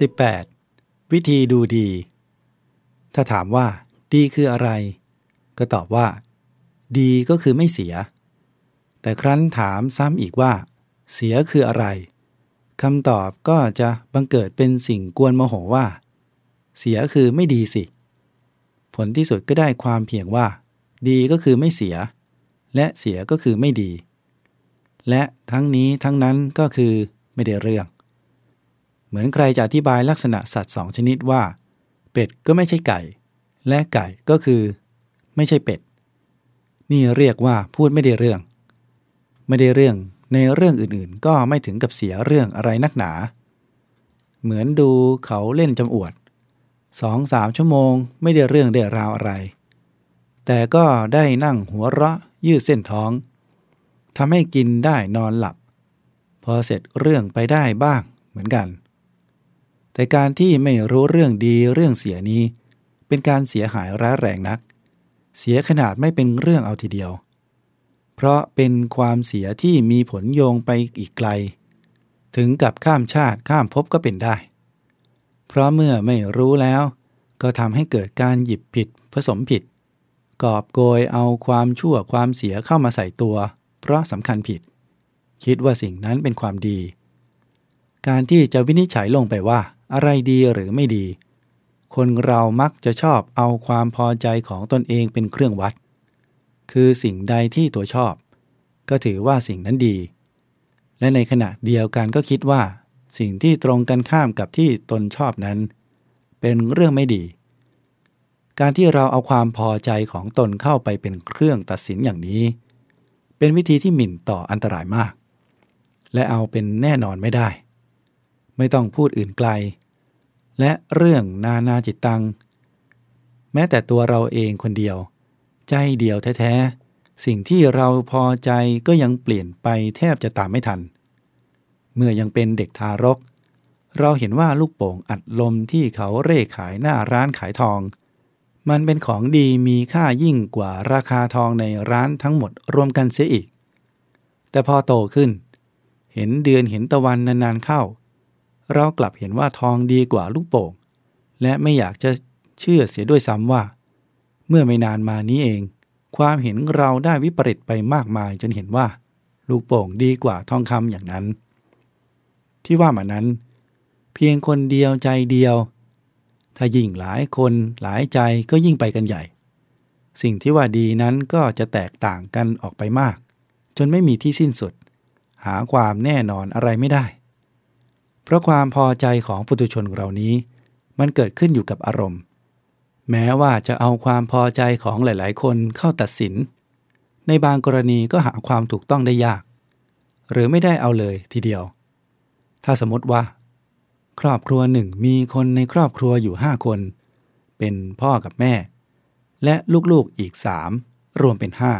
18. วิธีดูดี ถ้าถามว่า ดีคืออะไร ก็ตอบว่า ดีก็คือไม่เสีย แต่ครั้นถามซ้ำอีกว่า เสียคืออะไรคำตอบก็จะบังเกิดเป็นสิ่งกวนโมโหว่า เสียคือไม่ดีสิ ผลที่สุดก็ได้ความเพียงว่า ดีก็คือไม่เสีย และเสียก็คือไม่ดี และทั้งนี้ทั้งนั้นก็คือไม่ได้เรื่อง เหมือนใครจะอธิบายลักษณะสัตว์สองชนิดว่า เป็ดก็ไม่ใช่ไก่ และไก่ก็คือ ไม่ใช่เป็ด นี่เรียกว่าพูดไม่ได้เรื่อง ไม่ได้เรื่องในเรื่องอื่นๆ ก็ไม่ถึงกับเสียเรื่องอะไรนักหนา เหมือนดูเขาเล่นจำอวดสองสามชั่วโมงไม่ได้เรื่องได้ราวอะไร แต่ก็ได้นั่งหัวเราะยืดเส้นท้องทำให้กินได้นอนหลับ พอเสร็จเรื่องไปได้บ้างเหมือนกัน แต่การที่ไม่รู้เรื่องดีเรื่องเสียนี้ เป็นการเสียหายร้ายแรงนัก เสียขนาดไม่เป็นเรื่องเอาทีเดียว เพราะเป็นความเสียที่มีผลโยงไปอีกไกล ถึงกับข้ามชาติข้ามภพก็เป็นได้ เพราะเมื่อไม่รู้แล้ว ก็ทำให้เกิดการหยิบผิดผสมผิด กอบโกยเอาความชั่วความเสียเข้ามาใส่ตัว เพราะสำคัญผิด คิดว่าสิ่งนั้นเป็นความดี การที่จะวินิจฉัยลงไปว่า อะไรดีหรือไม่ดี คนเรามักจะชอบเอาความพอใจของตนเองเป็นเครื่องวัด คือสิ่งใดที่ตัวชอบ ก็ถือว่าสิ่งนั้นดี และในขณะเดียวกันก็คิดว่า สิ่งที่ตรงกันข้ามกับที่ตนชอบนั้น เป็นเรื่องไม่ดี การที่เราเอาความพอใจของตนเข้าไปเป็นเครื่องตัดสินอย่างนี้ เป็นวิธีที่หมิ่นต่ออันตรายมาก และเอาเป็นแน่นอนไม่ได้ไม่ต้องพูดอื่นไกล และเรื่องนานาจิตตัง แม้แต่ตัวเราเองคนเดียว ใจเดียวแท้ๆ สิ่งที่เราพอใจก็ยังเปลี่ยนไปแทบจะตามไม่ทัน เมื่อยังเป็นเด็กทารก เราเห็นว่าลูกโป่งอัดลมที่เขาเร่ขายหน้าร้านขายทอง มันเป็นของดีมีค่ายิ่งกว่าราคาทองในร้านทั้งหมดรวมกันเสียอีก แต่พอโตขึ้น เห็นเดือนเห็นตะวันนานๆเข้า เรากลับเห็นว่าทองดีกว่าลูกโป่ง และไม่อยากจะเชื่อเสียด้วยซ้ำว่า เมื่อไม่นานมานี้เอง ความเห็นเราได้วิปริตไปมากมายจนเห็นว่า ลูกโป่งดีกว่าทองคำอย่างนั้น ที่ว่ามานั้น เพียงคนเดียวใจเดียว ถ้ายิ่งหลายคนหลายใจก็ยิ่งไปกันใหญ่ สิ่งที่ว่าดีนั้นก็จะแตกต่างกันออกไปมาก จนไม่มีที่สิ้นสุด หาความแน่นอนอะไรไม่ได้ เพราะความพอใจของปุถุชนเรานี้ มันเกิดขึ้นอยู่กับอารมณ์ แม้ว่าจะเอาความพอใจของหลาย ๆ คนเข้าตัดสิน ในบางกรณีก็หาความถูกต้องได้ยาก หรือไม่ได้เอาเลยทีเดียว ถ้าสมมติว่า ครอบครัวหนึ่งมีคนในครอบครัวอยู่ห้าคน เป็นพ่อกับแม่ และลูกๆอีกสามรวมเป็นห้า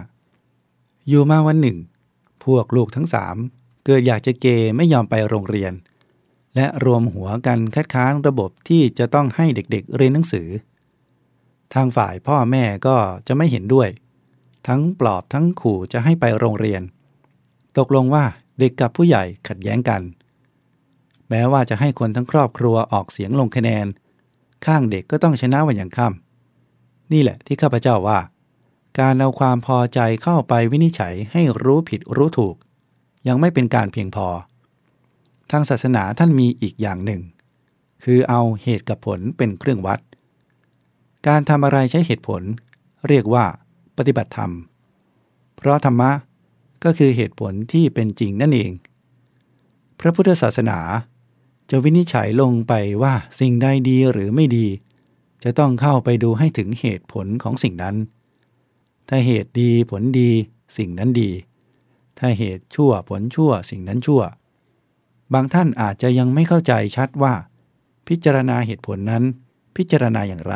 อยู่มาวันหนึ่ง พวกลูกทั้งสามเกิดอยากจะเกไม่ยอมไปโรงเรียน และรวมหัวกันคัดค้านระบบที่จะต้องให้เด็กๆเรียนหนังสือ ทางฝ่ายพ่อแม่ก็จะไม่เห็นด้วย ทั้งปลอบทั้งขู่จะให้ไปโรงเรียน ตกลงว่าเด็กกับผู้ใหญ่ขัดแย้งกัน แม้ว่าจะให้คนทั้งครอบครัวออกเสียงลงคะแนน ข้างเด็กก็ต้องชนะวันอย่างค่ำนี่แหละที่ข้าพเจ้าว่า การเอาความพอใจเข้าไปวินิจฉัยให้รู้ผิดรู้ถูก ยังไม่เป็นการเพียงพอ ทางศาสนาท่านมีอีกอย่างหนึ่ง คือเอาเหตุกับผลเป็นเครื่องวัด การทำอะไรใช้เหตุผล เรียกว่า ปฏิบัติธรรม เพราะธรรมะก็คือเหตุผลที่เป็นจริงนั่นเอง พระพุทธศาสนาจะวินิจฉัยลงไปว่าสิ่งใดดีหรือไม่ดี จะต้องเข้าไปดูให้ถึงเหตุผลของสิ่งนั้น ถ้าเหตุดีผลดี สิ่งนั้นดี ถ้าเหตุชั่วผลชั่วสิ่งนั้นชั่ว บางท่านอาจจะยังไม่เข้าใจชัดว่า พิจารณาเหตุผลนั้นพิจารณาอย่างไร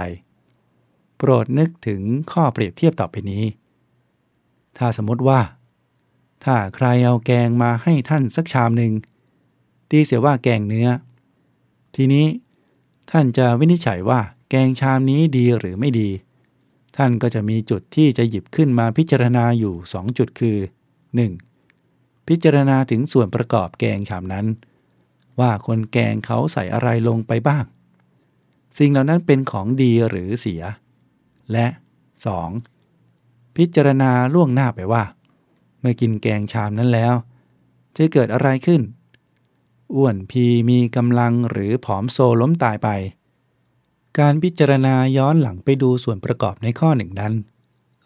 โปรดนึกถึงข้อเปรียบเทียบต่อไปนี้ ถ้าสมมติว่า ถ้าใครเอาแกงมาให้ท่านสักชามหนึ่งตีเสียว่าแกงเนื้อ ทีนี้ท่านจะวินิจฉัยว่าแกงชามนี้ดีหรือไม่ดี ท่านก็จะมีจุดที่จะหยิบขึ้นมาพิจารณาอยู่ 2 จุดคือ 1. พิจารณาถึงส่วนประกอบแกงชามนั้น ว่าคนแกงเขาใส่อะไรลงไปบ้าง สิ่งเหล่านั้นเป็นของดีหรือเสีย และ 2. พิจารณาล่วงหน้าไปว่า เมื่อกินแกงชามนั้นแล้ว จะเกิดอะไรขึ้น อ้วนพีมีกำลังหรือผอมโซล้มตายไป การพิจารณาย้อนหลังไปดูส่วนประกอบในข้อหนึ่งนั้น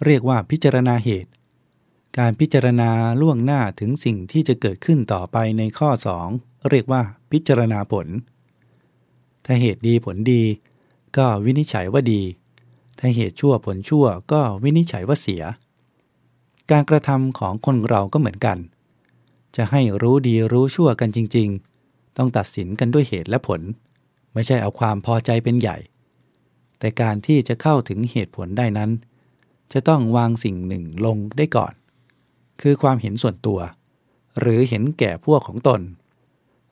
เรียกว่าพิจารณาเหตุ การพิจารณาล่วงหน้าถึงสิ่งที่จะเกิดขึ้นต่อไปในข้อ 2 เรียกว่าพิจารณาผล ถ้าเหตุดีผลดี ก็วินิจฉัยว่าดี ถ้าเหตุชั่วผลชั่วก็วินิจฉัยว่าเสีย การกระทำของคนเราก็เหมือนกัน จะให้รู้ดีรู้ชั่วกันจริง ๆ ต้องตัดสินกันด้วยเหตุและผล ไม่ใช่เอาความพอใจเป็นใหญ่ แต่การที่จะเข้าถึงเหตุผลได้นั้น จะต้องวางสิ่งหนึ่งลงได้ก่อน คือความเห็นส่วนตัว หรือเห็นแก่พวกของตน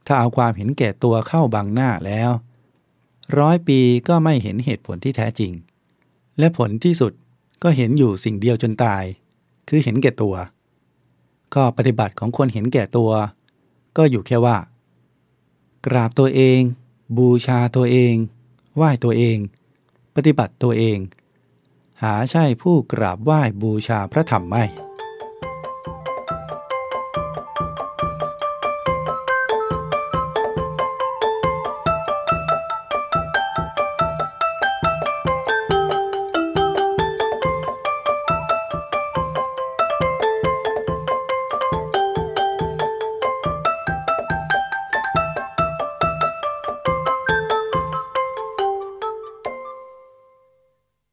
ถ้าเอาความเห็นแก่ตัวเข้าบังหน้าแล้ว ร้อยปีก็ไม่เห็นเหตุผลที่แท้จริง และผลที่สุดก็เห็นอยู่สิ่งเดียวจนตาย คือเห็นแก่ตัว ก็ปฏิบัติของคนเห็นแก่ตัว ก็อยู่แค่ว่า กราบตัวเอง บูชาตัวเอง ไหว้ตัวเอง ปฏิบัติตัวเอง หาใช่ผู้กราบไหว้บูชาพระธรรมไม่